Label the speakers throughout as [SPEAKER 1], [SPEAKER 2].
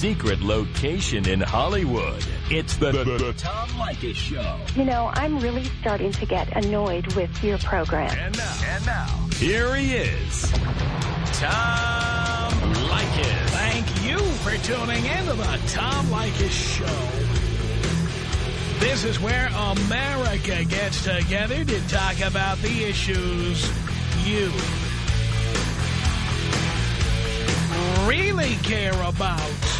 [SPEAKER 1] secret location in Hollywood. It's the, the, the Tom Leykis Show.
[SPEAKER 2] You know, I'm really starting to get annoyed with your program.
[SPEAKER 1] And now, and now, here he is, Tom Leykis.
[SPEAKER 3] Thank you for tuning in to the Tom Leykis Show. This is where America gets together to talk about the issues you really care about.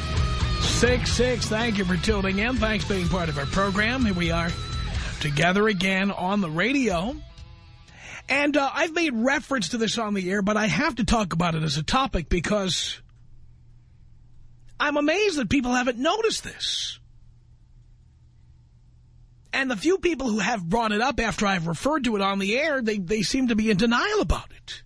[SPEAKER 3] 1-800-5800-866. Thank you for tuning in. Thanks for being part of our program. Here we are together again on the radio. And uh, I've made reference to this on the air, but I have to talk about it as a topic because I'm amazed that people haven't noticed this. And the few people who have brought it up after I've referred to it on the air, they, they seem to be in denial about it.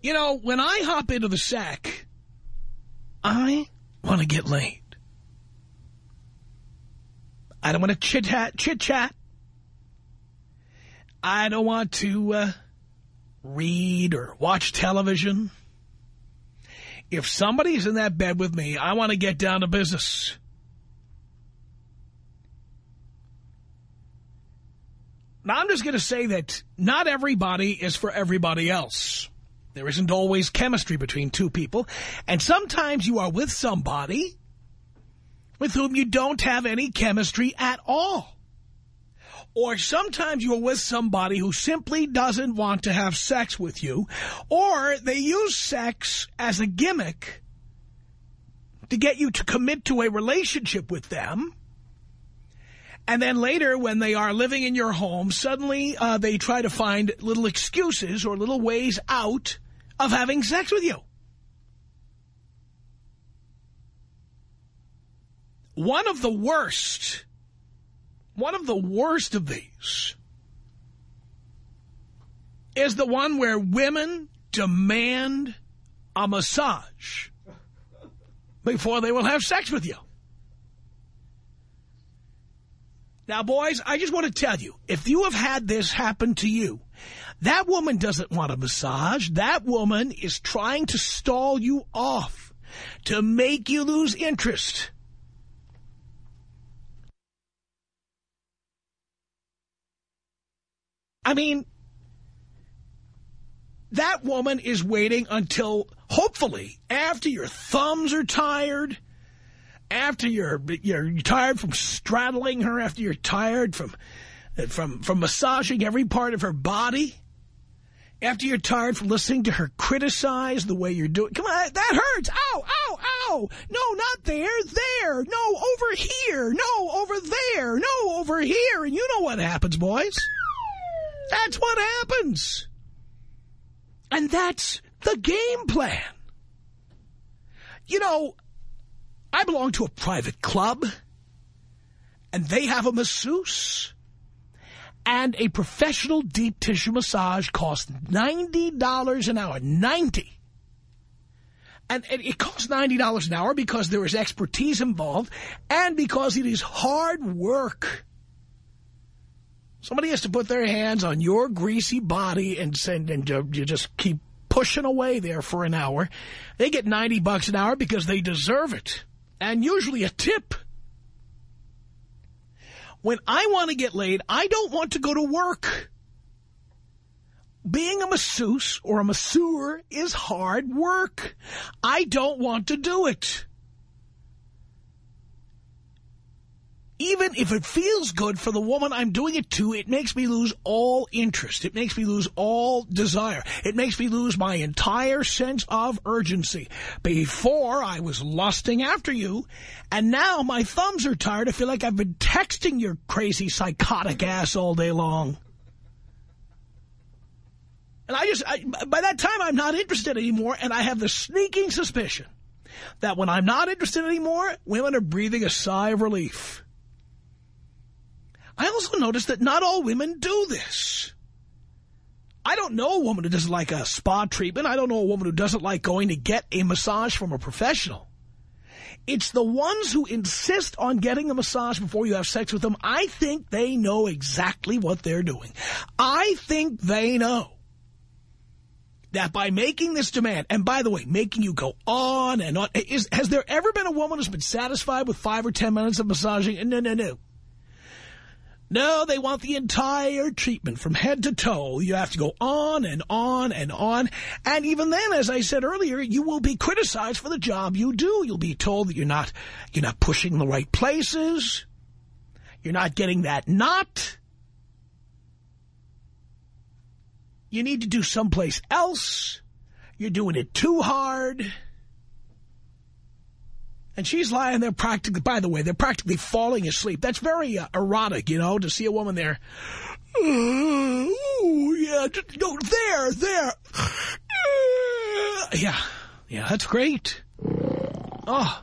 [SPEAKER 3] You know, when I hop into the sack, I want to get laid. I don't want to chit-chat, chit-chat. I don't want to uh, read or watch television. If somebody's in that bed with me, I want to get down to business. Now, I'm just going to say that not everybody is for everybody else. There isn't always chemistry between two people. And sometimes you are with somebody with whom you don't have any chemistry at all. Or sometimes you're with somebody who simply doesn't want to have sex with you. Or they use sex as a gimmick to get you to commit to a relationship with them. And then later, when they are living in your home, suddenly uh, they try to find little excuses or little ways out of having sex with you. One of the worst, one of the worst of these is the one where women demand a massage before they will have sex with you. Now, boys, I just want to tell you, if you have had this happen to you, that woman doesn't want a massage. That woman is trying to stall you off to make you lose interest. I mean, that woman is waiting until, hopefully, after your thumbs are tired, after you're you're tired from straddling her, after you're tired from from from massaging every part of her body, after you're tired from listening to her criticize the way you're doing. Come on, that hurts. Ow, ow, ow. No, not there. There. No, over here. No, over there. No, over here. And you know what happens, boys. That's what happens. And that's the game plan. You know, I belong to a private club, and they have a masseuse. And a professional deep tissue massage costs $90 an hour. 90 and it costs $90 an hour because there is expertise involved and because it is hard work. Somebody has to put their hands on your greasy body and, send, and you just keep pushing away there for an hour. They get 90 bucks an hour because they deserve it. And usually a tip. When I want to get laid, I don't want to go to work. Being a masseuse or a masseur is hard work. I don't want to do it. Even if it feels good for the woman I'm doing it to, it makes me lose all interest. It makes me lose all desire. It makes me lose my entire sense of urgency. Before, I was lusting after you, and now my thumbs are tired. I feel like I've been texting your crazy, psychotic ass all day long. And I just, I, by that time, I'm not interested anymore, and I have the sneaking suspicion that when I'm not interested anymore, women are breathing a sigh of relief. I also noticed that not all women do this. I don't know a woman who doesn't like a spa treatment. I don't know a woman who doesn't like going to get a massage from a professional. It's the ones who insist on getting a massage before you have sex with them. I think they know exactly what they're doing. I think they know that by making this demand, and by the way, making you go on and on, is, has there ever been a woman who's been satisfied with five or ten minutes of massaging? No, no, no. No, they want the entire treatment from head to toe. You have to go on and on and on. And even then, as I said earlier, you will be criticized for the job you do. You'll be told that you're not, you're not pushing the right places. You're not getting that knot. You need to do someplace else. You're doing it too hard. And she's lying there practically, by the way, they're practically falling asleep. That's very uh, erotic, you know, to see a woman there. Oh, yeah, go there, there. Yeah, yeah, that's great. Oh.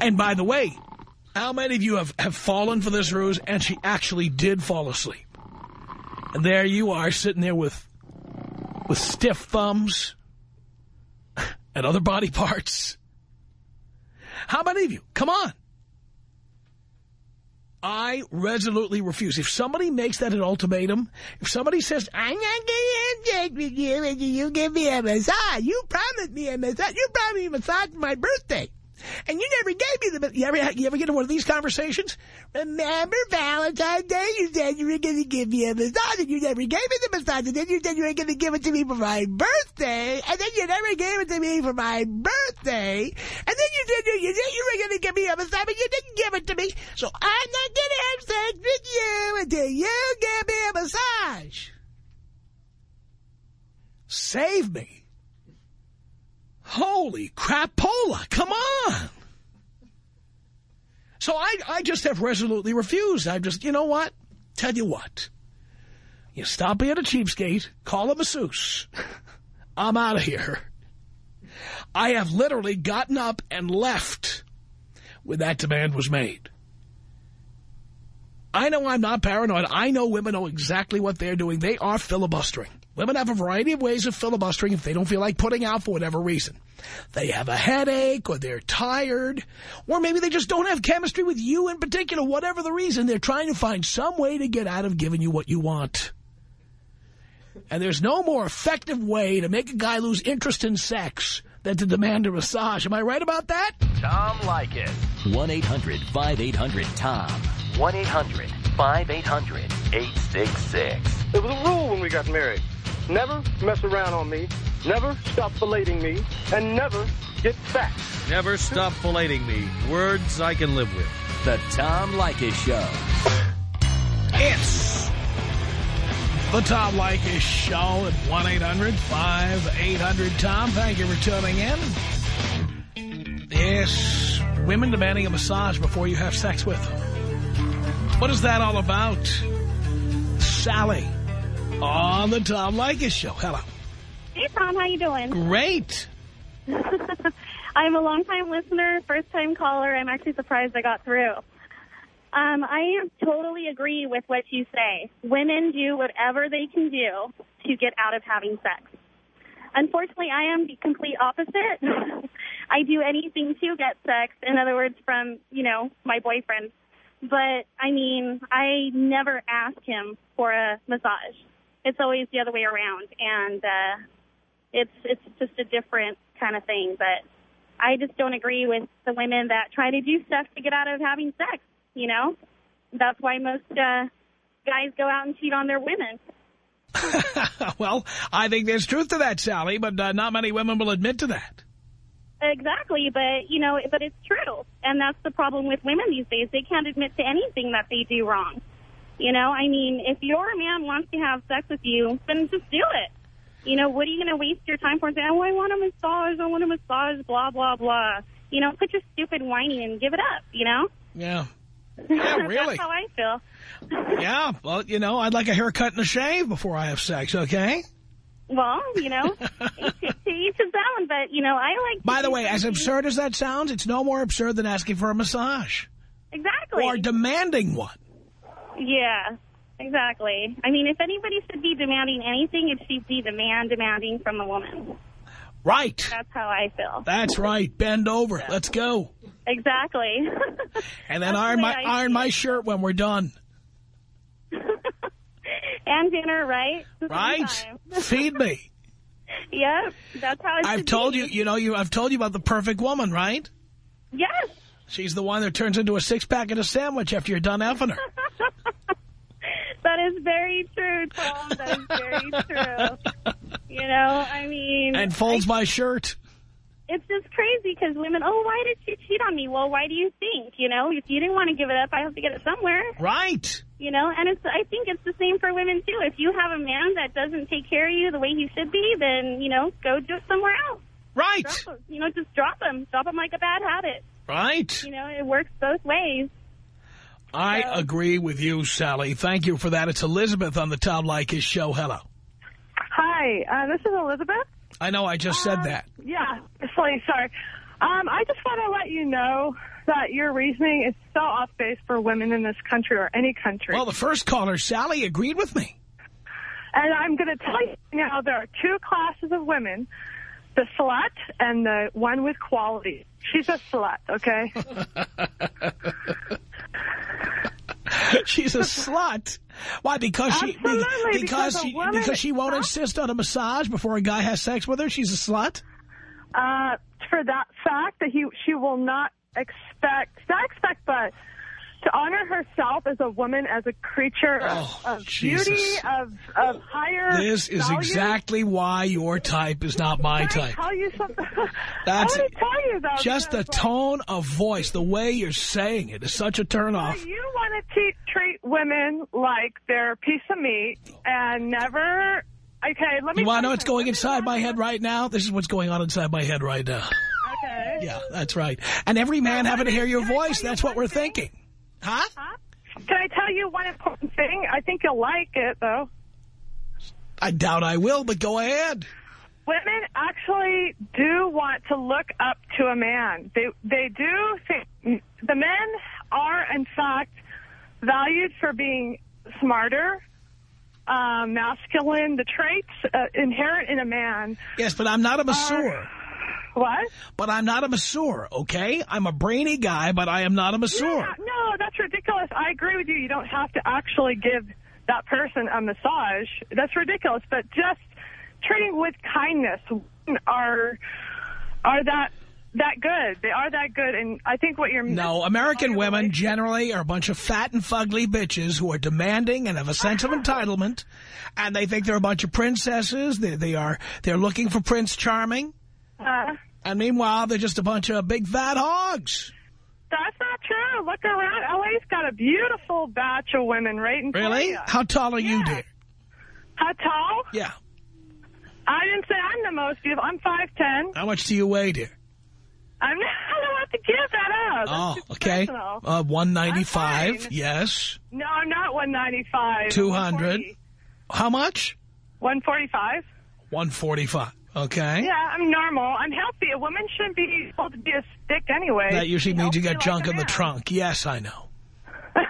[SPEAKER 3] And by the way, how many of you have, have fallen for this ruse and she actually did fall asleep? And there you are sitting there with, with stiff thumbs and other body parts. How many of you? Come on. I resolutely refuse. If somebody makes that an ultimatum, if somebody says, I'm not going to sex with you until you give me a massage, you promised me a massage, you promised me a massage for my birthday. And you never gave me the... You ever, you ever get in one of these conversations? Remember Valentine's Day? You said you were going to give me a massage, and you never gave me the massage, and then you said you were going to give it to me for my birthday, and then you never gave it to me for my birthday, and then you said you, you, said you were going to give me a massage, but you didn't give it to me, so I'm not going to have sex with you until you give me a massage. Save me. Holy crapola, come on. So I, I just have resolutely refused. I'm just, you know what? Tell you what. You stop being a cheapskate, call a masseuse. I'm out of here. I have literally gotten up and left when that demand was made. I know I'm not paranoid. I know women know exactly what they're doing. They are filibustering. Women have a variety of ways of filibustering if they don't feel like putting out for whatever reason. They have a headache, or they're tired, or maybe they just don't have chemistry with you in particular. Whatever the reason, they're trying to find some way to get out of giving you what you want. And there's no more effective way to make a guy lose interest in sex than to demand a massage. Am I right about that?
[SPEAKER 4] Tom Leykis.
[SPEAKER 5] 1-800-5800-TOM. 1-800-5800-866.
[SPEAKER 6] There was a rule when we got married. Never mess around on me, never stop filleting me, and never get fat.
[SPEAKER 7] Never stop filleting me. Words I can live with.
[SPEAKER 5] The Tom Leykis Show.
[SPEAKER 3] It's the Tom Leykis Show at 1-800-5800-TOM. Thank you for tuning in. Yes, women demanding a massage before you have sex with them. What is that all about? Sally on the Tom Leykis Show. Hello.
[SPEAKER 8] Hey, Tom. How you doing?
[SPEAKER 3] Great.
[SPEAKER 8] I'm a long-time listener, first-time caller. I'm actually surprised I got through. Um, I totally agree with what you say. Women do whatever they can do to get out of having sex. Unfortunately, I am the complete opposite. I do anything to get sex, in other words, from, you know, my boyfriend. But, I mean, I never ask him for a massage. It's always the other way around. And uh, it's it's just a different kind of thing. But I just don't agree with the women that try to do stuff to get out of having sex, you know? That's why most uh, guys go out and cheat on their women.
[SPEAKER 3] well, I think there's truth to that, Sally, but uh, not many women will admit to that.
[SPEAKER 8] Exactly, but, you know, but it's true. And that's the problem with women these days. They can't admit to anything that they do wrong. You know, I mean, if your man wants to have sex with you, then just do it. You know, what are you going to waste your time for? Saying, oh, I want a massage, I want a massage, blah, blah, blah. You know, put your stupid whining and give it up, you know?
[SPEAKER 3] Yeah. Yeah, really?
[SPEAKER 9] That's how I feel.
[SPEAKER 3] Yeah, well, you know, I'd like a haircut and a shave before I have sex, okay?
[SPEAKER 9] Well, you know, each, to each his own, but, you know, I like...
[SPEAKER 3] By the way, as absurd as that sounds, it's no more absurd than asking for a massage.
[SPEAKER 9] Exactly.
[SPEAKER 3] Or demanding one.
[SPEAKER 9] Yeah, exactly. I mean, if anybody should be demanding anything, it should be the man demanding from the woman.
[SPEAKER 3] Right.
[SPEAKER 9] That's how I feel.
[SPEAKER 3] That's right. Bend over. Let's go.
[SPEAKER 9] Exactly.
[SPEAKER 3] And then
[SPEAKER 9] That's
[SPEAKER 3] iron my
[SPEAKER 9] I
[SPEAKER 3] iron my shirt when we're done.
[SPEAKER 9] and dinner, right?
[SPEAKER 3] Right? Feed me.
[SPEAKER 9] Yep, that's how
[SPEAKER 3] I've told
[SPEAKER 9] be.
[SPEAKER 3] you, you know, you I've told you about the perfect woman, right?
[SPEAKER 9] Yes.
[SPEAKER 3] She's the one that turns into a six-pack and a sandwich after you're done effing her.
[SPEAKER 9] That is very true, Tom. That is very true. You know, I mean...
[SPEAKER 3] And folds my shirt.
[SPEAKER 9] it's just crazy because women, oh, why did she cheat on me? Well, why do you think? You know, if you didn't want to give it up, I have to get it somewhere.
[SPEAKER 3] Right.
[SPEAKER 9] You know, and it's I think it's the same for women too. If you have a man that doesn't take care of you the way he should be, then you know, go do it somewhere else.
[SPEAKER 3] Right.
[SPEAKER 9] Drop. You know, just drop him. Drop him like a bad habit.
[SPEAKER 3] Right.
[SPEAKER 9] You know, it works both ways.
[SPEAKER 3] I agree with you, Sally. Thank you for that. It's Elizabeth on the Tom Leykis show. Hello.
[SPEAKER 10] Hi, uh, this is Elizabeth.
[SPEAKER 3] I know I just said that.
[SPEAKER 10] Yeah, sorry, sorry. Um, I just want to let you know that your reasoning is so off base for women in this country or any country.
[SPEAKER 3] Well, the first caller, Sally, agreed with me.
[SPEAKER 10] and I'm going to tell you now there are two classes of women, the slut and the one with quality. She's a slut, okay?
[SPEAKER 3] She's a slut. Why? Because she
[SPEAKER 10] Absolutely,
[SPEAKER 3] because
[SPEAKER 10] because
[SPEAKER 3] she because she won't insist on a massage before a guy has sex with her. She's a slut.
[SPEAKER 10] uh, for that fact that he she will not expect, not expect, but to honor herself as a woman, as a creature
[SPEAKER 3] Oh,
[SPEAKER 10] of, beauty, of, of higher
[SPEAKER 3] This is
[SPEAKER 10] value.
[SPEAKER 3] exactly why your type is not my
[SPEAKER 10] Can I
[SPEAKER 3] type.
[SPEAKER 10] tell you something?
[SPEAKER 3] That's
[SPEAKER 10] I tell you though.
[SPEAKER 3] Just the tone of voice, the way you're saying it is such a turnoff.
[SPEAKER 10] You want to treat women like they're a piece of meat and never. Okay, let me.
[SPEAKER 3] You want to know what's going inside my head right now? This is what's going on inside my head right now.
[SPEAKER 10] Okay.
[SPEAKER 3] Yeah, that's right. And every man having to hear your
[SPEAKER 10] can I tell
[SPEAKER 3] voice, that's what we're thinking. Huh?
[SPEAKER 10] Huh? Can I tell you one important thing? I think you'll like it though.
[SPEAKER 3] I doubt I will, but go ahead.
[SPEAKER 10] Women actually do want to look up to a man. They they do think the men are in fact valued for being smarter, um, masculine, the traits uh, inherent in a man.
[SPEAKER 3] Yes, but I'm not a masseur.
[SPEAKER 10] What?
[SPEAKER 3] But I'm not a masseur, okay? I'm a brainy guy, but I am not a masseur.
[SPEAKER 10] Yeah, no, that's ridiculous. I agree with you. You don't have to actually give that person a massage. That's ridiculous. But just treating with kindness are are that that good. They are that good. And I think what you're
[SPEAKER 3] No, American women generally are a bunch of fat and fugly bitches who are demanding and have a sense of entitlement, and they think they're a bunch of princesses. They, they are they're looking for Prince Charming,
[SPEAKER 10] Uh,
[SPEAKER 3] and meanwhile they're just a bunch of big fat hogs.
[SPEAKER 10] that's not true. Look around. LA's got a beautiful batch of women right in front of
[SPEAKER 3] Really? How tall are you, dear?
[SPEAKER 10] How tall?
[SPEAKER 3] Yeah.
[SPEAKER 10] I didn't say I'm the most beautiful. I'm 5'10".
[SPEAKER 3] How much do you weigh, dear?
[SPEAKER 10] I'm not, I don't have to give that up.
[SPEAKER 3] Oh,
[SPEAKER 10] That's
[SPEAKER 3] okay.
[SPEAKER 10] personal.
[SPEAKER 3] Uh, 195. Yes.
[SPEAKER 10] No, I'm not 195.
[SPEAKER 3] 200.
[SPEAKER 10] 140.
[SPEAKER 3] How much?
[SPEAKER 10] 145.
[SPEAKER 3] 145. Okay.
[SPEAKER 10] Yeah, I'm normal. I'm healthy. A woman shouldn't be able to be a stick anyway.
[SPEAKER 3] That usually means you got junk
[SPEAKER 10] like
[SPEAKER 3] in the trunk. Yes, I know.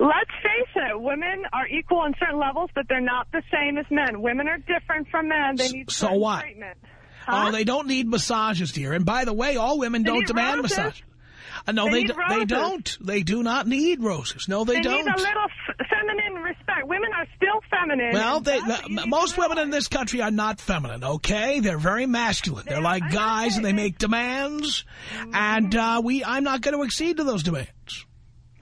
[SPEAKER 10] Let's face it, women are equal on certain levels, but they're not the same as men. Women are different from men. They need
[SPEAKER 3] so what?
[SPEAKER 10] treatment. Oh, huh?
[SPEAKER 3] Oh, they don't need massages, dear. And by the way, all women
[SPEAKER 10] They
[SPEAKER 3] don't demand
[SPEAKER 10] roses.
[SPEAKER 3] Uh, no,
[SPEAKER 10] They
[SPEAKER 3] they do, they, don't. They do not need roses. No, they,
[SPEAKER 10] They
[SPEAKER 3] don't.
[SPEAKER 10] They need a little feminine respect. Women are still feminine.
[SPEAKER 3] well, they,
[SPEAKER 10] that's what you
[SPEAKER 3] m-
[SPEAKER 10] need
[SPEAKER 3] most women in this country are not feminine, okay? They're very masculine. They're
[SPEAKER 10] They're-
[SPEAKER 3] like guys, and they make demands. And uh, we, I'm not going to accede to those demands.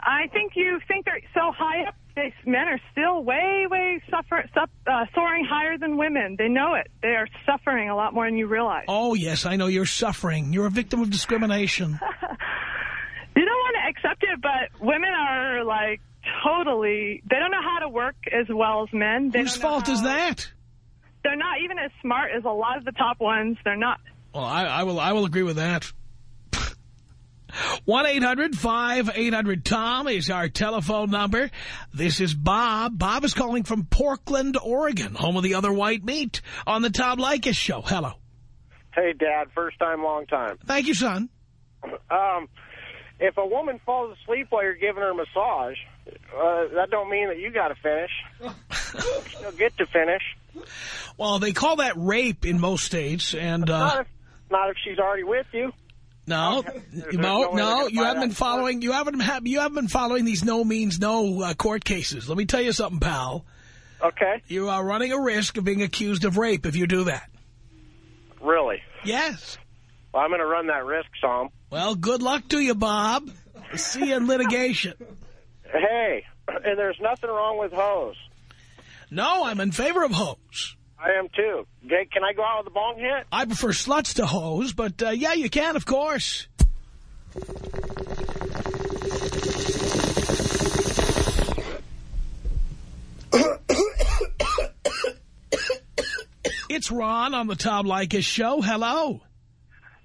[SPEAKER 10] I think you think they're so high up. These men are still way, way suffer, sup, uh, soaring higher than women. They know it. They are suffering a lot more than you realize.
[SPEAKER 3] Oh, yes, I know you're suffering. You're a victim of discrimination.
[SPEAKER 10] You don't want to accept it, but women are like totally. They don't know how to work as well as men. They
[SPEAKER 3] Whose fault is that?
[SPEAKER 10] They're not even as smart as a lot of the top ones. They're not.
[SPEAKER 3] Well, I, I will. I will agree with that. 1-800-5800-TOM is our telephone number. This is Bob. Bob is calling from Portland, Oregon, home of the other white meat on the Tom Leykis show. Hello.
[SPEAKER 11] Hey, Dad. First time, long time.
[SPEAKER 3] Thank you, son.
[SPEAKER 11] Um, if a woman falls asleep while you're giving her a massage, uh, that don't mean that you got to finish. you still get to finish.
[SPEAKER 3] Well, they call that rape in most states, and uh,
[SPEAKER 11] Not if, not if she's already with you.
[SPEAKER 3] No, no,
[SPEAKER 11] no
[SPEAKER 3] no, you haven't been following. You haven't ha you haven't been following these no means no uh, court cases. Let me tell you something, pal.
[SPEAKER 11] Okay.
[SPEAKER 3] You are running a risk of being accused of rape if you do that.
[SPEAKER 11] Really?
[SPEAKER 3] Yes.
[SPEAKER 11] Well, I'm going to run that risk, Tom.
[SPEAKER 3] Well, good luck to you, Bob. See you in litigation.
[SPEAKER 11] Hey, and there's nothing wrong with hose.
[SPEAKER 3] No, I'm in favor of hose.
[SPEAKER 11] I am too. Okay, Can I go out with a bong hit?
[SPEAKER 3] I prefer sluts to hoes, but uh, yeah, you can, of course. it's Ron on the Tom Leykis show. Hello.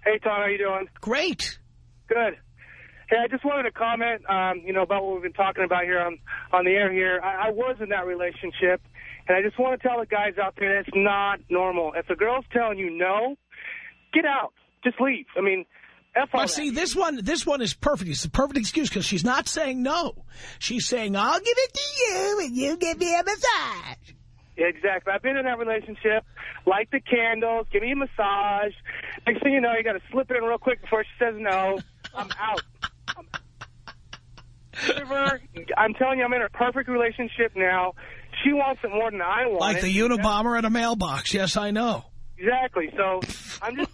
[SPEAKER 12] Hey, Tom, how you doing?
[SPEAKER 3] Great.
[SPEAKER 12] Good. Hey, I just wanted to comment, um, you know, about what we've been talking about here on, on the air here. I, I was in that relationship, and I just want to tell the guys out there that's not normal. If the girl's telling you no, get out. Just leave. I mean, F all
[SPEAKER 3] But
[SPEAKER 12] that.
[SPEAKER 3] see, this one, this one is perfect. It's the perfect excuse because she's not saying no. She's saying, I'll give it to you and you give me a massage.
[SPEAKER 12] Exactly. I've been in that relationship. Light the candles. Give me a massage. Next thing you know, you got to slip it in real quick before she says no. I'm out. I'm telling you, I'm in a perfect relationship now. She wants it more than I want
[SPEAKER 3] Like
[SPEAKER 12] it.
[SPEAKER 3] the Unabomber at a mailbox. Yes, I know.
[SPEAKER 12] Exactly. So I'm just,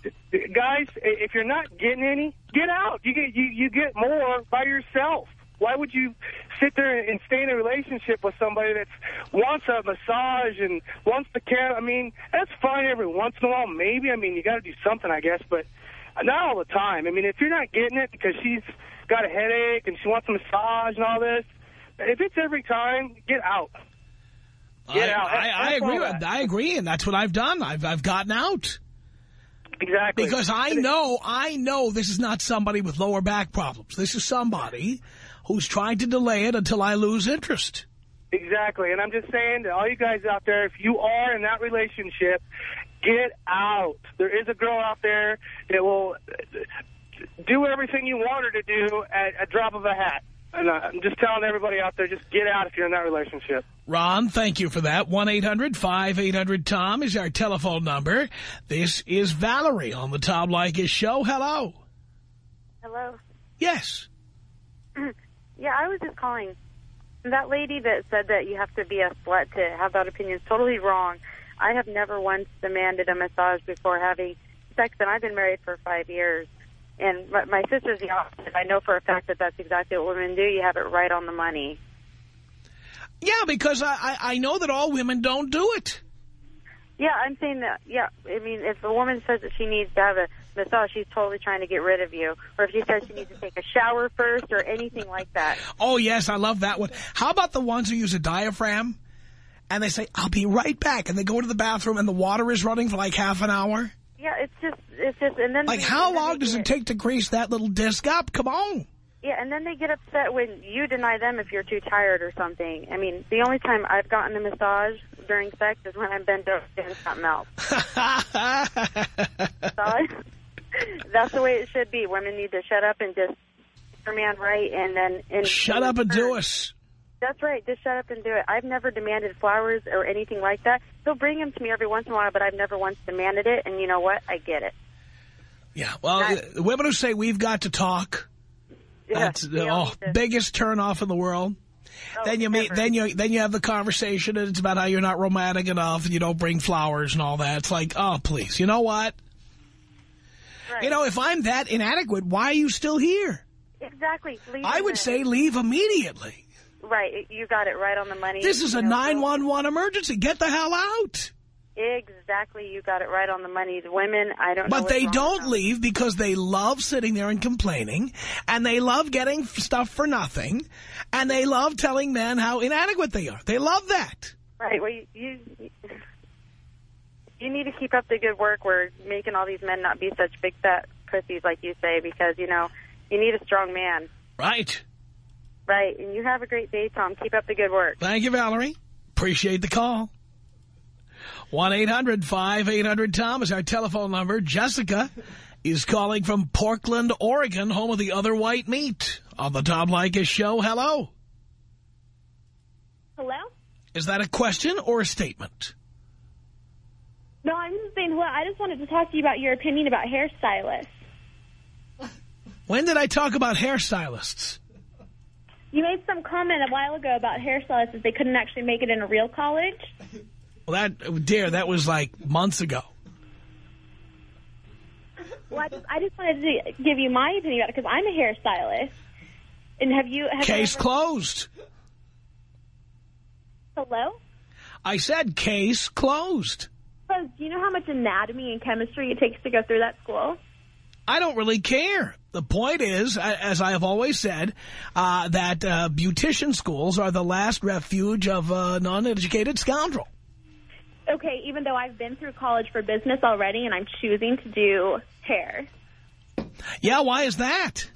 [SPEAKER 12] guys, if you're not getting any, get out. You get you you get more by yourself. Why would you sit there and stay in a relationship with somebody that wants a massage and wants the care? I mean, that's fine every once in a while, maybe. I mean, you got to do something, I guess, but not all the time. I mean, if you're not getting it because she's got a headache and she wants a massage and all this, if it's every time, get out. Get
[SPEAKER 3] I,
[SPEAKER 12] out.
[SPEAKER 3] I, I agree. With. I agree, and that's what I've done. I've I've gotten out
[SPEAKER 12] Exactly.
[SPEAKER 3] because I know I know this is not somebody with lower back problems. This is somebody who's trying to delay it until I lose interest.
[SPEAKER 12] Exactly. And I'm just saying to all you guys out there, if you are in that relationship, get out. There is a girl out there that will do everything you want her to do at a drop of a hat. And uh, I'm just telling everybody out there, just get out if you're in that relationship.
[SPEAKER 3] Ron, thank you for that. 1-800-5800-TOM is our telephone number. This is Valerie on the Tom Leykis show. Hello.
[SPEAKER 13] Hello.
[SPEAKER 3] Yes.
[SPEAKER 13] Yeah, I was just calling. That lady that said that you have to be a slut to have that opinion is totally wrong. I have never once demanded a massage before having sex, and I've been married for five years. And my, my sister's the opposite. I know for a fact that that's exactly what women do. You have it right on the money.
[SPEAKER 3] Yeah, because I, I, I know that all women don't do it.
[SPEAKER 13] Yeah, I'm saying that, yeah, I mean, if a woman says that she needs to have a massage, she's totally trying to get rid of you. Or if she says she needs to take a shower first or anything like that.
[SPEAKER 3] Oh, yes, I love that one. How about the ones who use a diaphragm? And they say, I'll be right back. And they go to the bathroom and the water is running for like half an hour.
[SPEAKER 13] Yeah, it's just, it's just, and then...
[SPEAKER 3] Like, how
[SPEAKER 13] then
[SPEAKER 3] long does it take to grease that little disc up? Come on.
[SPEAKER 13] Yeah, and then they get upset when you deny them if you're too tired or something. I mean, the only time I've gotten a massage during sex is when I'm bent over doing something else. That's the way it should be. Women need to shut up and just man right, and then and
[SPEAKER 3] Shut up and do us.
[SPEAKER 13] That's right. Just shut up and do it. I've never demanded flowers or anything like that. They'll bring them to me every once in a while, but I've never once demanded it. And you know what? I get it.
[SPEAKER 3] Yeah, well, the women who say we've got to talk,
[SPEAKER 13] Yeah,
[SPEAKER 3] that's the oh, biggest turn off in the world.
[SPEAKER 13] Oh,
[SPEAKER 3] then you meet,
[SPEAKER 13] never.
[SPEAKER 3] then you then you have the conversation, and it's about how you're not romantic enough, and you don't bring flowers and all that. It's like, oh, please, you know what?
[SPEAKER 13] Right.
[SPEAKER 3] You know, if I'm that inadequate, why are you still here?
[SPEAKER 13] exactly. Leave
[SPEAKER 3] I would say leave immediately.
[SPEAKER 13] Right. You got it right on the money.
[SPEAKER 3] This is a 911 emergency. Get the hell out.
[SPEAKER 13] Exactly. You got it right on the money. The women, I don't know.
[SPEAKER 3] But they don't leave because they love sitting there and complaining, and they love getting stuff for nothing, and they love telling men how inadequate they are. They love that.
[SPEAKER 13] Right. Well, you, you you need to keep up the good work. We're making all these men not be such big fat pussies like you say, because you know You need a strong man.
[SPEAKER 3] Right.
[SPEAKER 13] Right. And you have a great day, Tom. Keep up the good work.
[SPEAKER 3] Thank you, Valerie. Appreciate the call. 1-800-5800-TOM is our telephone number. Jessica is calling from Portland, Oregon, home of the other white meat. On the Tom Leykis show, hello.
[SPEAKER 9] Hello?
[SPEAKER 3] Is that a question or a statement?
[SPEAKER 9] No, I'm just saying, well, I just wanted to talk to you about your opinion about hairstylists.
[SPEAKER 3] When did I talk about hairstylists?
[SPEAKER 9] You made some comment a while ago about hairstylists that they couldn't actually make it in a real college.
[SPEAKER 3] Well, that, dear, that was like months ago.
[SPEAKER 9] Well, I just, I just wanted to give you my opinion about it because I'm a hairstylist. And have you... Have
[SPEAKER 3] Case
[SPEAKER 9] ever,
[SPEAKER 3] closed.
[SPEAKER 9] Hello?
[SPEAKER 3] I said case closed.
[SPEAKER 9] So, do you know how much anatomy and chemistry it takes to go through that school?
[SPEAKER 3] I don't really care. The point is, as I have always said, uh, that uh, beautician schools are the last refuge of a non-educated scoundrel.
[SPEAKER 9] Okay, even though I've been through college for business already and I'm choosing to do hair.
[SPEAKER 3] Yeah, why is that?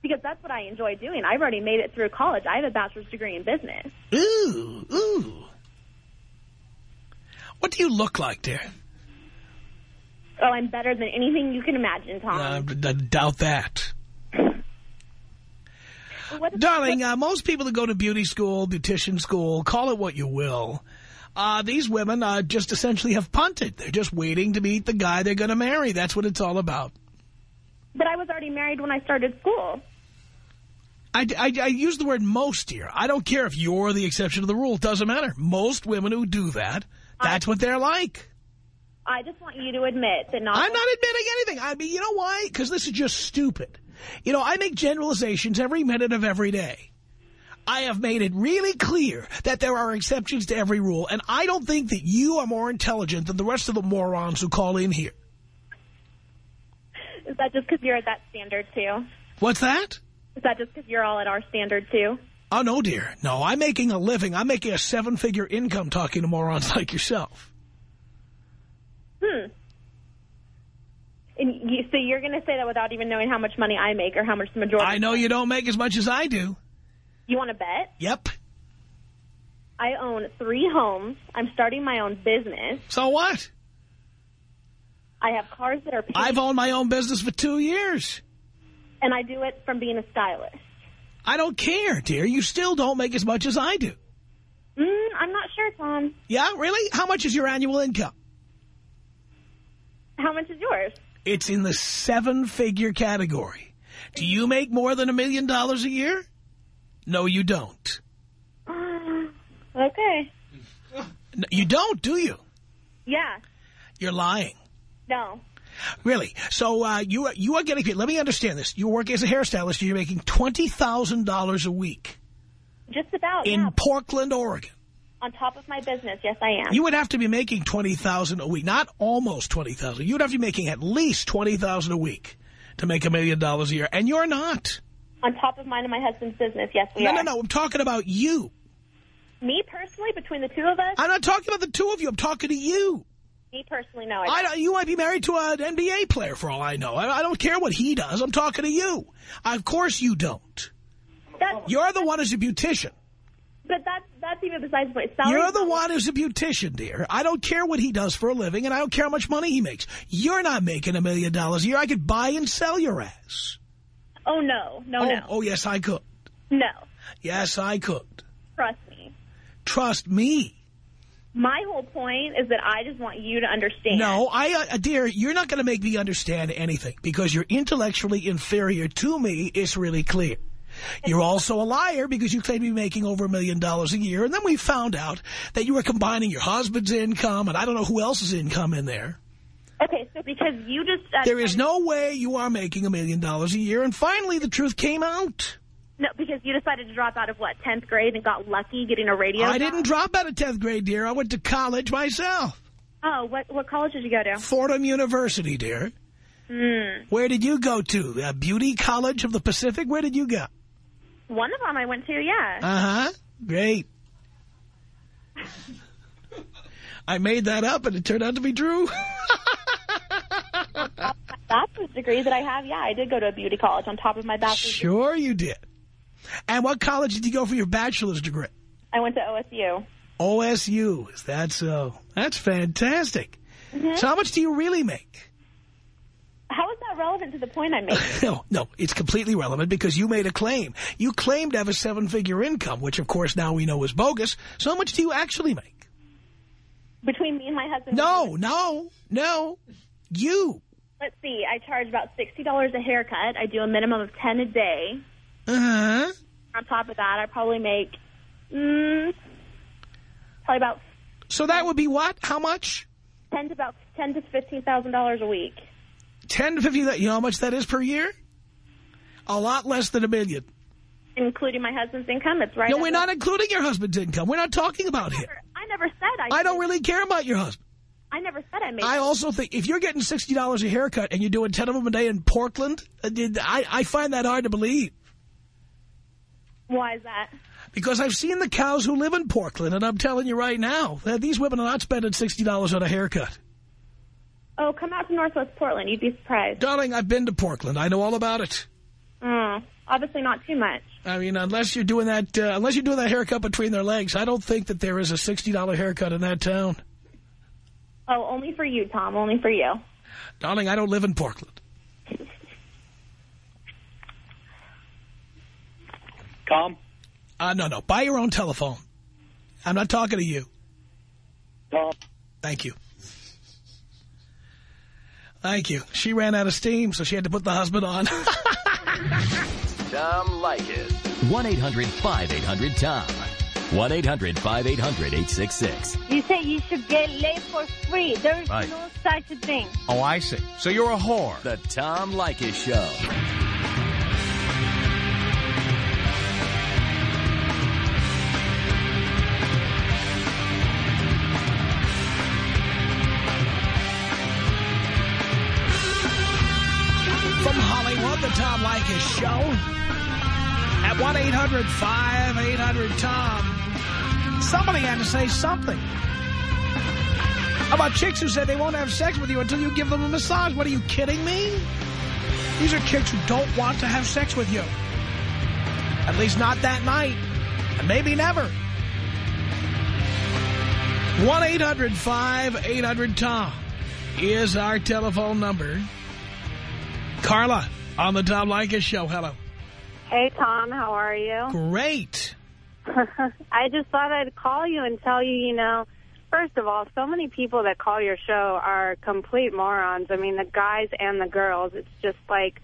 [SPEAKER 9] Because that's what I enjoy doing. I've already made it through college. I have a bachelor's degree in business.
[SPEAKER 3] Ooh, ooh. What do you look like, dear?
[SPEAKER 9] Oh, I'm better than anything you can imagine, Tom.
[SPEAKER 3] Uh, I doubt that.
[SPEAKER 9] What-
[SPEAKER 3] Darling, uh, most people that go to beauty school, beautician school, call it what you will, uh, these women uh, just essentially have punted. They're just waiting to meet the guy they're going to marry. That's what it's all about.
[SPEAKER 9] But I was already married when I started school.
[SPEAKER 3] I, I, I use the word most here. I don't care if you're the exception to the rule. It doesn't matter. Most women who do that, that's what they're like.
[SPEAKER 9] I just want you to admit that not...
[SPEAKER 3] I'm not admitting anything. I mean, you know why? Because this is just stupid. You know, I make generalizations every minute of every day. I have made it really clear that there are exceptions to every rule, and I don't think that you are more intelligent than the rest of the morons who call in here.
[SPEAKER 9] Is that just because you're at that standard, too?
[SPEAKER 3] What's that?
[SPEAKER 9] Is that just because you're all at our standard, too?
[SPEAKER 3] Oh, no, dear. No, I'm making a living. I'm making a seven-figure income talking to morons like yourself.
[SPEAKER 9] Hmm. And you, so you're going to say that without even knowing how much money I make or how much the majority...
[SPEAKER 3] I know you don't make as much as I do.
[SPEAKER 9] You want to bet?
[SPEAKER 3] Yep.
[SPEAKER 9] I own three homes. I'm starting my own business.
[SPEAKER 3] So what?
[SPEAKER 9] I have cars that are paid.
[SPEAKER 3] I've owned my own business for two years.
[SPEAKER 9] And I do it from being a stylist.
[SPEAKER 3] I don't care, dear. You still don't make as much as I do.
[SPEAKER 9] Mm, I'm not sure, Tom.
[SPEAKER 3] Yeah, really? How much is your annual income?
[SPEAKER 9] How much is yours?
[SPEAKER 3] It's in the seven-figure category. Do you make more than a million dollars a year? No, you don't.
[SPEAKER 9] okay.
[SPEAKER 3] No, you don't, do you?
[SPEAKER 9] Yeah.
[SPEAKER 3] You're lying.
[SPEAKER 9] No.
[SPEAKER 3] Really? So uh, you, are, you are getting paid. Let me understand this. You work as a hairstylist. You're making $20,000 a week
[SPEAKER 9] Just about,
[SPEAKER 3] in
[SPEAKER 9] yeah.
[SPEAKER 3] Portland, Oregon.
[SPEAKER 9] On top of my business, yes, I am.
[SPEAKER 3] You would have to be making 20,000 a week. Not almost 20,000. You would have to be making at least 20,000 a week to make a million dollars a year. And you're not.
[SPEAKER 9] On top of mine and my husband's business, yes, we
[SPEAKER 3] no,
[SPEAKER 9] are.
[SPEAKER 3] no, no. No, I'm talking about you.
[SPEAKER 9] Me personally, between the two of us?
[SPEAKER 3] I'm not talking about the two of you. I'm talking to you.
[SPEAKER 9] Me personally, no. I
[SPEAKER 3] I you might be married to an NBA player for all I know. I, I don't care what he does. I'm talking to you. Of course you don't.
[SPEAKER 9] That's,
[SPEAKER 3] You're the one who's a beautician.
[SPEAKER 9] But that's, that's even besides the point. Salary
[SPEAKER 3] You're the one who's a beautician, dear. I don't care what he does for a living, and I don't care how much money he makes. You're not making a million dollars a year. I could buy and sell your ass.
[SPEAKER 9] Oh, no. No,
[SPEAKER 3] oh,
[SPEAKER 9] no.
[SPEAKER 3] oh, yes, I could.
[SPEAKER 9] No.
[SPEAKER 3] Yes, I could.
[SPEAKER 9] Trust me.
[SPEAKER 3] Trust me.
[SPEAKER 9] My whole point is that I just want you to understand.
[SPEAKER 3] No, I, uh, dear, you're not going to make me understand anything because you're intellectually inferior to me. It's really clear. You're also a liar because you claim to be making over a million dollars a year. And then we found out that you were combining your husband's income and I don't know who else's income in there.
[SPEAKER 9] Okay, so because you just... Uh,
[SPEAKER 3] There is no way you are making a million dollars a year. And finally, the truth came out.
[SPEAKER 9] No, because you decided to drop out of, what, 10th grade and got lucky getting a radio
[SPEAKER 3] I
[SPEAKER 9] job?
[SPEAKER 3] didn't drop out of 10th grade, dear. I went to college myself.
[SPEAKER 9] Oh, what, what college did you go to?
[SPEAKER 3] Fordham University, dear.
[SPEAKER 9] Hmm.
[SPEAKER 3] Where did you go to? Uh, Beauty College of the Pacific? Where did you go?
[SPEAKER 9] One of them I went to, yeah.
[SPEAKER 3] Uh-huh. Great. I made that up, and it turned out to be true.
[SPEAKER 9] bachelor's degree that I have, yeah, I did go to a beauty college on top of my bachelor's
[SPEAKER 3] Sure you did. And what college did you go for your bachelor's degree?
[SPEAKER 9] I went to OSU.
[SPEAKER 3] OSU. Is that so? That's fantastic.
[SPEAKER 9] Mhm.
[SPEAKER 3] So how much do you really make?
[SPEAKER 9] How is that relevant to the point I'm making?
[SPEAKER 3] No, no, it's completely relevant because you made a claim. You claimed to have a seven-figure income, which, of course, now we know is bogus. So how much do you actually make?
[SPEAKER 9] Between me and my husband.
[SPEAKER 3] No, no, no. You.
[SPEAKER 9] Let's see. I charge about $60 a haircut. I do a minimum of 10 a day.
[SPEAKER 3] Uh-huh.
[SPEAKER 9] On top of that, I probably make, mm, probably about
[SPEAKER 3] So that would be what? How much?
[SPEAKER 9] 10 to about 10 to $15,000 a week.
[SPEAKER 3] 10 to 50. You know how much that is per year? A lot less than a million.
[SPEAKER 9] Including my husband's income, it's right.
[SPEAKER 3] No, we're not including your husband's income. We're not talking about him.
[SPEAKER 9] I never said I.
[SPEAKER 3] I don't really care about your husband.
[SPEAKER 9] I never said I made.
[SPEAKER 3] I also think if you're getting $60 a haircut and you're doing 10 of them a day in Portland, uh, I, I find that hard to believe.
[SPEAKER 9] Why is that?
[SPEAKER 3] Because I've seen the cows who live in Portland, and I'm telling you right now that these women are not spending $60 on a haircut.
[SPEAKER 9] Oh, come out to Northwest Portland. You'd be surprised.
[SPEAKER 3] Darling, I've been to Portland. I know all about it.
[SPEAKER 9] Mm, obviously not too much.
[SPEAKER 3] I mean, unless you're doing that, uh, unless you're doing that haircut between their legs, I don't think that there is a $60 haircut in that town.
[SPEAKER 9] Oh, only for you, Tom. Only for you.
[SPEAKER 3] Darling, I don't live in Portland.
[SPEAKER 6] Tom?
[SPEAKER 3] Uh, no, no. Buy your own telephone. I'm not talking to you.
[SPEAKER 6] Tom?
[SPEAKER 14] Thank you. Thank you. She ran out of steam, so she had to put the husband on.
[SPEAKER 5] Tom Leykis. 1-800-5800-TOM. 1-800-5800-866.
[SPEAKER 15] You say you should get laid for free. There is
[SPEAKER 7] Right.
[SPEAKER 15] no such a thing.
[SPEAKER 7] Oh, I see. So you're a whore.
[SPEAKER 5] The Tom Leykis Show.
[SPEAKER 3] The Tom Show. At 1-800-5800-TOM. Somebody had to say something. About chicks who said they won't have sex with you until you give them a massage. What, are you kidding me? These are chicks who don't want to have sex with you. At least not that night. And maybe never. 1-800-5800-TOM is our telephone number. Carla on the Tom Leykis Show. Hello.
[SPEAKER 16] Hey, Tom, how are you?
[SPEAKER 3] Great.
[SPEAKER 16] I just thought I'd call you and tell you, you know, first of all, so many people that call your show are complete morons. I mean, the guys and the girls. It's just, like,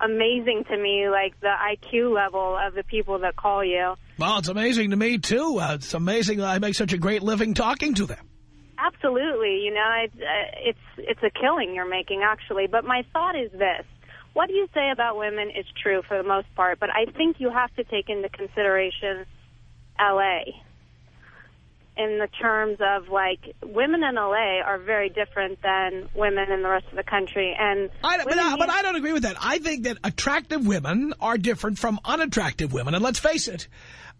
[SPEAKER 16] amazing to me, like, the IQ level of the people that call you.
[SPEAKER 3] Well, it's amazing to me, too. Uh, it's amazing that I make such a great living talking to them.
[SPEAKER 16] Absolutely, you know, uh, it's, it's a killing you're making, actually. But my thought is this. What do you say about women is true for the most part, but I think you have to take into consideration L.A. in the terms of, like, women in L.A. are very different than women in the rest of the country. And
[SPEAKER 3] I, but, I, but I don't agree with that. I think that attractive women are different from unattractive women. And let's face it,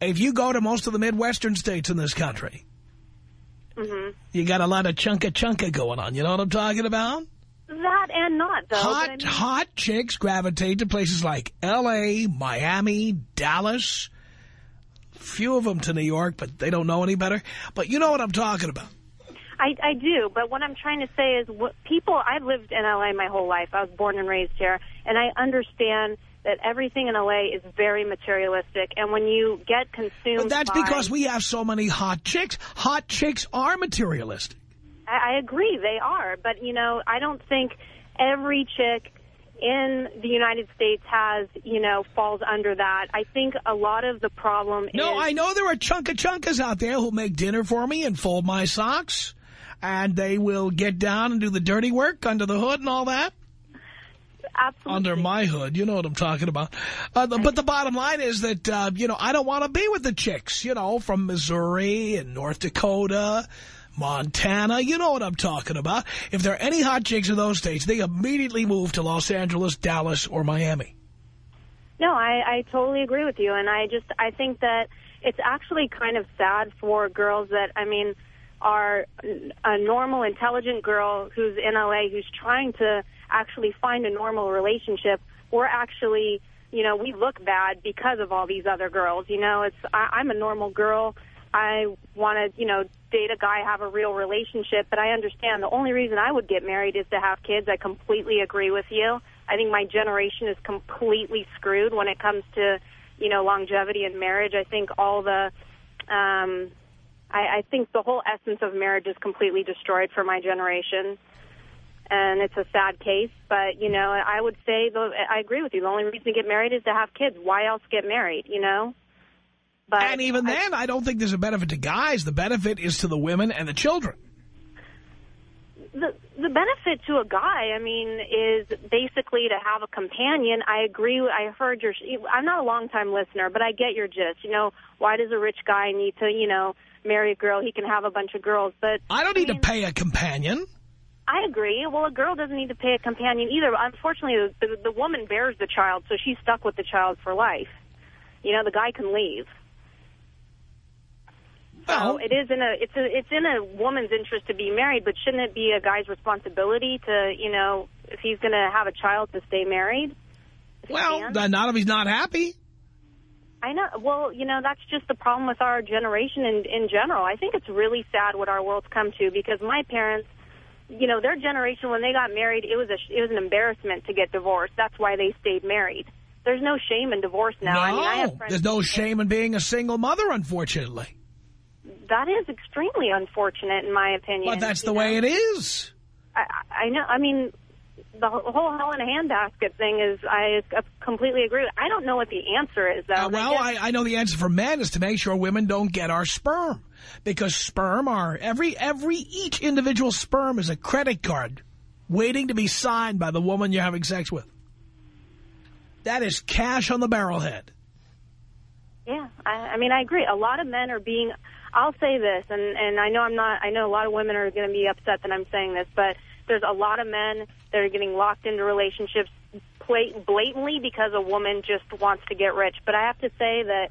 [SPEAKER 3] if you go to most of the Midwestern states in this country,
[SPEAKER 16] Mhm.
[SPEAKER 3] you got a lot of chunka-chunka going on. You know what I'm talking about?
[SPEAKER 16] That and not, though.
[SPEAKER 3] hot,
[SPEAKER 16] I mean,
[SPEAKER 3] hot chicks gravitate to places like L.A., Miami, Dallas. Few of them to New York, but they don't know any better. But you know what I'm talking about.
[SPEAKER 16] I, I do, but what I'm trying to say is what people, I've lived in L.A. my whole life. I was born and raised here, and I understand that everything in L.A. is very materialistic, and when you get consumed
[SPEAKER 3] that's
[SPEAKER 16] by-
[SPEAKER 3] because we have so many hot chicks. Hot chicks are materialistic.
[SPEAKER 16] I, I agree, they are, but, you know, I don't think every chick in the United States has, you know, falls under that. I think a lot of the problem is No.
[SPEAKER 3] I know there are chunka-chunkas out there who make dinner for me and fold my socks. And they will get down and do the dirty work under the hood and all that.
[SPEAKER 16] Absolutely.
[SPEAKER 3] Under my hood, you know what I'm talking about. Uh, the, but the bottom line is that, uh, you know, I don't want to be with the chicks, you know, from Missouri and North Dakota, Montana. You know what I'm talking about. If there are any hot chicks in those states, they immediately move to Los Angeles, Dallas, or Miami.
[SPEAKER 16] No, I, I totally agree with you, and I just I think that it's actually kind of sad for girls that I mean are a normal, intelligent girl who's in LA who's trying to actually find a normal relationship, we're actually, you know, we look bad because of all these other girls. You know, it's I, I'm a normal girl. I want to, you know, date a guy, have a real relationship, but I understand the only reason I would get married is to have kids. I completely agree with you. I think my generation is completely screwed when it comes to, you know, longevity and marriage. I think all the, um, I, I think the whole essence of marriage is completely destroyed for my generation. And it's a sad case, but, you know, I would say, the, I agree with you. The only reason to get married is to have kids. Why else get married, you know? But
[SPEAKER 3] and even
[SPEAKER 16] I-
[SPEAKER 3] then, I don't think there's a benefit to guys. The benefit is to the women and the children.
[SPEAKER 16] the the benefit to a guy, I mean, is basically to have a companion. I agree. I heard your. I'm not a long time listener, but I get your gist. You know, why does a rich guy need to, you know, marry a girl? He can have a bunch of girls, but
[SPEAKER 3] I don't need to pay a companion.
[SPEAKER 16] I agree. Well, a girl doesn't need to pay a companion either. Unfortunately, the, the, the woman bears the child, so she's stuck with the child for life. You know, the guy can leave. So it is in a it's a it's in a woman's interest to be married, but shouldn't it be a guy's responsibility to you know if he's going to have a child to stay married?
[SPEAKER 3] Well, not if he's not happy.
[SPEAKER 16] I know. Well, you know that's just the problem with our generation in in general. I think it's really sad what our world's come to because my parents, you know, their generation when they got married, it was a it was an embarrassment to get divorced. That's why they stayed married. There's no shame in divorce now.
[SPEAKER 3] no,
[SPEAKER 16] I mean, I have friends
[SPEAKER 3] there's no shame in being a single mother, unfortunately.
[SPEAKER 16] That is extremely unfortunate in my opinion.
[SPEAKER 3] But that's the
[SPEAKER 16] know?
[SPEAKER 3] way it is.
[SPEAKER 16] I, I know. I mean, the whole hell in a handbasket thing is. I completely agree. I don't know what the answer is, though.
[SPEAKER 3] Uh,
[SPEAKER 16] And I
[SPEAKER 3] well, I, I know the answer for men is to make sure women don't get our sperm. Because sperm are, every, every, each individual sperm is a credit card waiting to be signed by the woman you're having sex with. That is cash on the barrelhead.
[SPEAKER 16] yeah. I, I mean, I agree. A lot of men are being. I'll say this, and and I know I'm not. I know a lot of women are going to be upset that I'm saying this, but there's a lot of men that are getting locked into relationships blatantly because a woman just wants to get rich. But I have to say that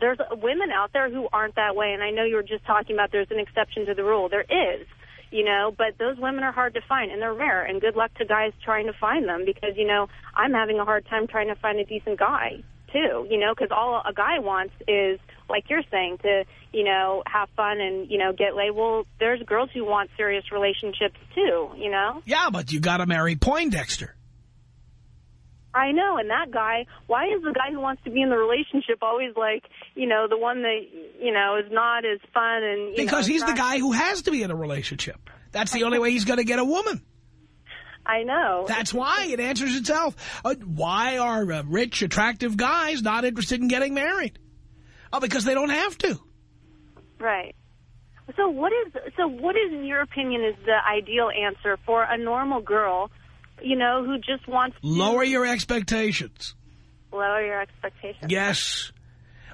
[SPEAKER 16] there's women out there who aren't that way, and I know you were just talking about there's an exception to the rule. There is, you know, but those women are hard to find, and they're rare. And good luck to guys trying to find them because, you know, I'm having a hard time trying to find a decent guy too, you know, because all a guy wants is, like you're saying, to, you know, have fun and, you know, get laid. Well, there's girls who want serious relationships too, you know.
[SPEAKER 3] Yeah, but you got to marry Poindexter.
[SPEAKER 16] I know, and that guy, why is the guy who wants to be in the relationship always like, you know, the one that, you know, is not as fun and, you
[SPEAKER 3] Because
[SPEAKER 16] know,
[SPEAKER 3] he's the guy who has to be in a relationship. That's the only way he's going to get a woman.
[SPEAKER 16] I know.
[SPEAKER 3] That's why it answers itself. Uh, why are uh, rich, attractive guys not interested in getting married? Oh, because they don't have to.
[SPEAKER 16] Right. So what is so what is in your opinion is the ideal answer for a normal girl, you know, who just wants to
[SPEAKER 3] Lower your expectations.
[SPEAKER 16] lower your expectations?
[SPEAKER 3] Yes.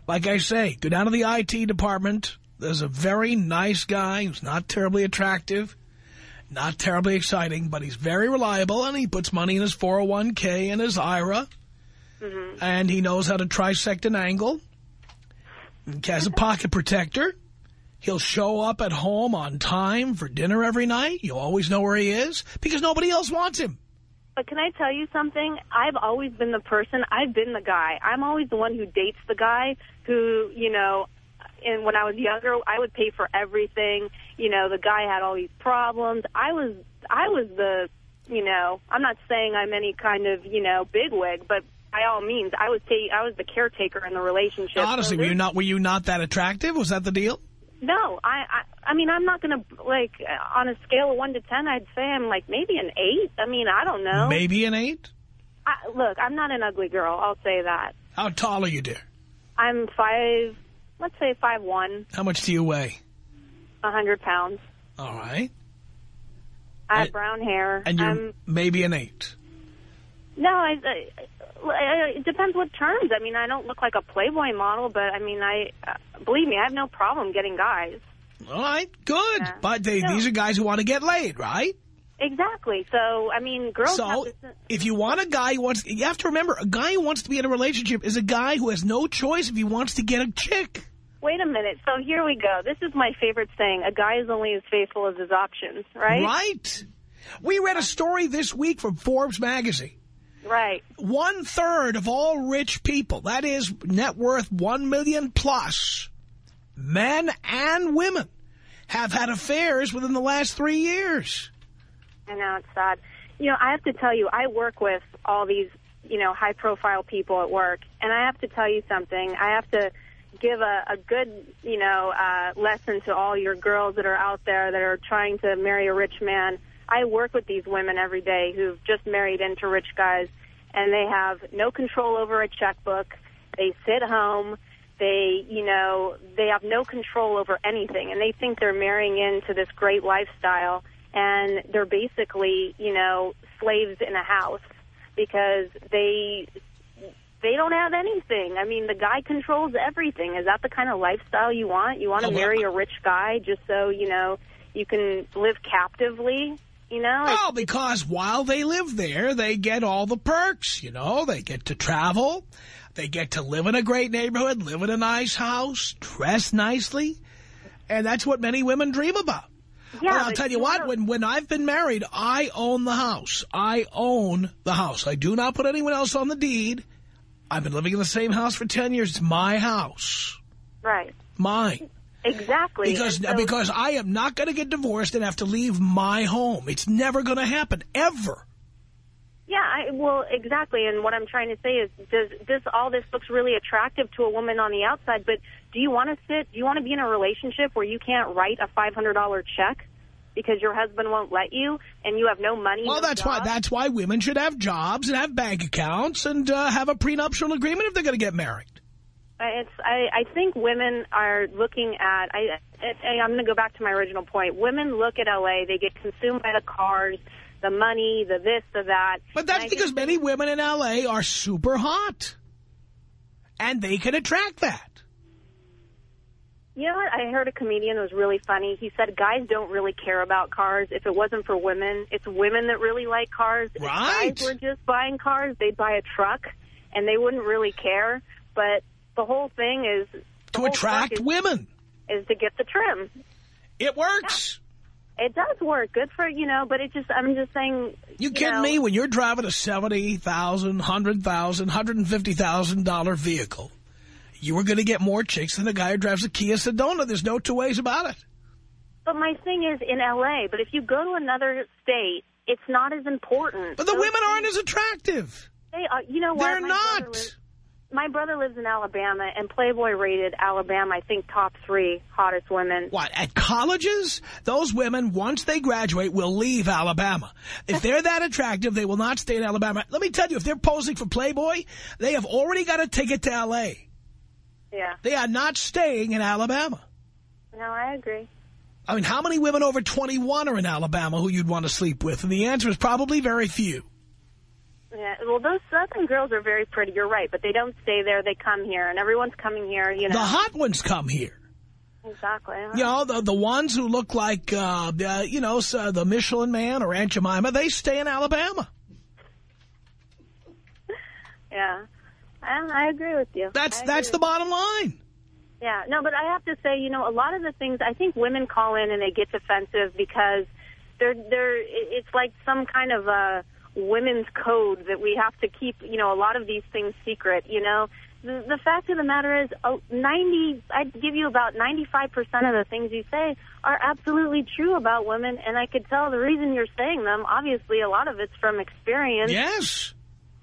[SPEAKER 3] Like I say, go down to the IT department. There's a very nice guy who's not terribly attractive, not terribly exciting, but he's very reliable, and he puts money in his 401k and his IRA,
[SPEAKER 16] Mhm.
[SPEAKER 3] and he knows how to trisect an angle. Has a pocket protector. He'll show up at home on time for dinner every night. You'll always know where he is because nobody else wants him.
[SPEAKER 16] But can I tell you something? I've always been the person. I've been the guy. I'm always the one who dates the guy who, you know, and when I was younger, I would pay for everything. You know, the guy had all these problems. I was, I was the, you know, I'm not saying I'm any kind of, you know, bigwig, but by all means, I was I was the caretaker in the relationship.
[SPEAKER 3] Honestly,
[SPEAKER 16] So
[SPEAKER 3] were you not were you not that attractive? Was that the deal?
[SPEAKER 16] No, I, I, I mean, I'm not going to like uh, on a scale of one to ten. I'd say I'm like maybe an eight. I mean, I don't know.
[SPEAKER 3] Maybe an eight?
[SPEAKER 16] I, look, I'm not an ugly girl. I'll say that.
[SPEAKER 3] How tall are you, dear?
[SPEAKER 16] I'm five, let's say five one,
[SPEAKER 3] How much do you weigh?
[SPEAKER 16] a hundred pounds.
[SPEAKER 3] All right.
[SPEAKER 16] I have
[SPEAKER 3] And-
[SPEAKER 16] brown hair.
[SPEAKER 3] And you're
[SPEAKER 16] I'm,
[SPEAKER 3] maybe an eight.
[SPEAKER 16] No, I, I, I, it depends what terms. I mean, I don't look like a Playboy model, but I mean, I uh, believe me, I have no problem getting guys.
[SPEAKER 3] All right, good.
[SPEAKER 16] Yeah.
[SPEAKER 3] But they,
[SPEAKER 16] No.
[SPEAKER 3] these are guys who want to get laid, right?
[SPEAKER 16] Exactly. So, I mean, girls
[SPEAKER 3] so
[SPEAKER 16] this.
[SPEAKER 3] if you want a guy who wants, you have to remember, a guy who wants to be in a relationship is a guy who has no choice if he wants to get a chick.
[SPEAKER 16] Wait a minute. So here we go. This is my favorite saying. A guy is only as faithful as his options, right?
[SPEAKER 3] Right. We read a story this week from Forbes magazine.
[SPEAKER 16] Right.
[SPEAKER 3] One third of all rich people, that is net worth one million plus, men and women, have had affairs within the last three years.
[SPEAKER 16] I know, it's sad. You know, I have to tell you, I work with all these, you know, high-profile people at work, and I have to tell you something. I have to give a, a good, you know, uh, lesson to all your girls that are out there that are trying to marry a rich man. I work with these women every day who've just married into rich guys, and they have no control over a checkbook. They sit home. They, you know, they have no control over anything, and they think they're marrying into this great lifestyle, and they're basically, you know, slaves in a house because they they don't have anything. I mean, the guy controls everything. Is that the kind of lifestyle you want? You want to
[SPEAKER 3] Oh,
[SPEAKER 16] marry a rich guy just so, you know, you can live captively? You know? It's-
[SPEAKER 3] Oh, because while they live there, they get all the perks, you know. They get to travel. They get to live in a great neighborhood, live in a nice house, dress nicely. And that's what many women dream about.
[SPEAKER 16] Yeah,
[SPEAKER 3] Well, I'll tell you
[SPEAKER 16] you
[SPEAKER 3] what,
[SPEAKER 16] know-
[SPEAKER 3] when, when I've been married, I own the house. I own the house. I do not put anyone else on the deed. I've been living in the same house for 10 years. It's my house.
[SPEAKER 16] right.
[SPEAKER 3] Mine.
[SPEAKER 16] Exactly.
[SPEAKER 3] Because
[SPEAKER 16] so-
[SPEAKER 3] because I am not going to get divorced and have to leave my home. It's never going to happen, ever.
[SPEAKER 16] Yeah, I, well, exactly. And what I'm trying to say is, does this all this looks really attractive to a woman on the outside? But do you want to sit? Do you want to be in a relationship where you can't write a $500 check because your husband won't let you, and you have no money?
[SPEAKER 3] Well,
[SPEAKER 16] no
[SPEAKER 3] that's why that's why women should have jobs and have bank accounts and uh, have a prenuptial agreement if they're going to get married.
[SPEAKER 16] I- It's. I, I think women are looking at. I. I I'm going to go back to my original point. Women look at LA. They get consumed by the cars, the money, the this, the that.
[SPEAKER 3] But that's because many women in L.A. are super hot. And they can attract that.
[SPEAKER 16] You know what? I heard a comedian was really funny. He said guys don't really care about cars. If it wasn't for women, it's women that really like cars.
[SPEAKER 3] Right.
[SPEAKER 16] If guys were just buying cars, they'd buy a truck, and they wouldn't really care. But the whole thing is
[SPEAKER 3] To attract
[SPEAKER 16] is,
[SPEAKER 3] women.
[SPEAKER 16] is to get the trim.
[SPEAKER 3] It works.
[SPEAKER 16] It does work. Good for you know, but it just I'm just saying.
[SPEAKER 3] You kidding
[SPEAKER 16] know,
[SPEAKER 3] me? When you're driving a $70,000, $100,000, $150,000 vehicle, you are going to get more chicks than a guy who drives a Kia Sedona. There's no two ways about it.
[SPEAKER 16] But my thing is in L.A. But if you go to another state, it's not as important.
[SPEAKER 3] But the
[SPEAKER 16] Those
[SPEAKER 3] women aren't as attractive.
[SPEAKER 16] They are. You know what?
[SPEAKER 3] They're
[SPEAKER 16] My
[SPEAKER 3] not.
[SPEAKER 16] brother lives- my brother lives in Alabama, and Playboy rated Alabama, I think, top three hottest women.
[SPEAKER 3] What, at colleges? Those women, once they graduate, will leave Alabama. If they're that attractive, they will not stay in Alabama. Let me tell you, if they're posing for Playboy, they have already got a ticket to L.A.
[SPEAKER 16] Yeah.
[SPEAKER 3] They are not staying in Alabama.
[SPEAKER 16] No, I agree.
[SPEAKER 3] I mean, how many women over 21 are in Alabama who you'd want to sleep with? And the answer is probably very few.
[SPEAKER 16] Yeah. Well, those southern girls are very pretty. You're right, but they don't stay there. They come here, and everyone's coming here. You know.
[SPEAKER 3] The hot ones come here.
[SPEAKER 16] Exactly.
[SPEAKER 3] You know, the, the ones who look like, uh, uh, you know, uh, the Michelin Man or Aunt Jemima, they stay in Alabama.
[SPEAKER 16] Yeah. I, I agree with you.
[SPEAKER 3] That's that's the bottom line.
[SPEAKER 16] Yeah, no, but I have to say, you know, a lot of the things I think women call in and they get defensive because they're they're it's like some kind of a women's code that we have to keep, you know, a lot of these things secret, you know. The, the fact of the matter is, oh, 90, I'd give you about 95% of the things you say are absolutely true about women, and I could tell the reason you're saying them, obviously a lot of it's from experience.
[SPEAKER 3] Yes.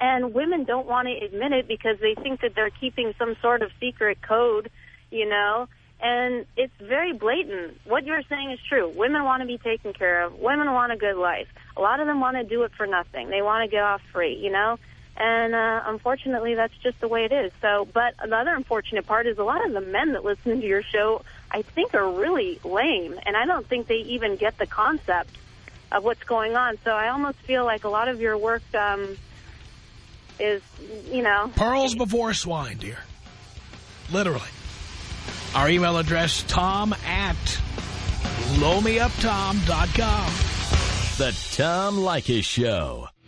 [SPEAKER 16] And women don't want to admit it because they think that they're keeping some sort of secret code, you know. And it's very blatant. What you're saying is true. Women want to be taken care of. Women want a good life. A lot of them want to do it for nothing. They want to get off free, you know. And uh, unfortunately, that's just the way it is. So, but another unfortunate part is a lot of the men that listen to your show, I think, are really lame, and I don't think they even get the concept of what's going on. So, I almost feel like a lot of your work um, is, you know,
[SPEAKER 3] Pearls before swine, dear. Literally. Our email address, tom at blowmeuptom.com.
[SPEAKER 1] The Tom Leykis Show.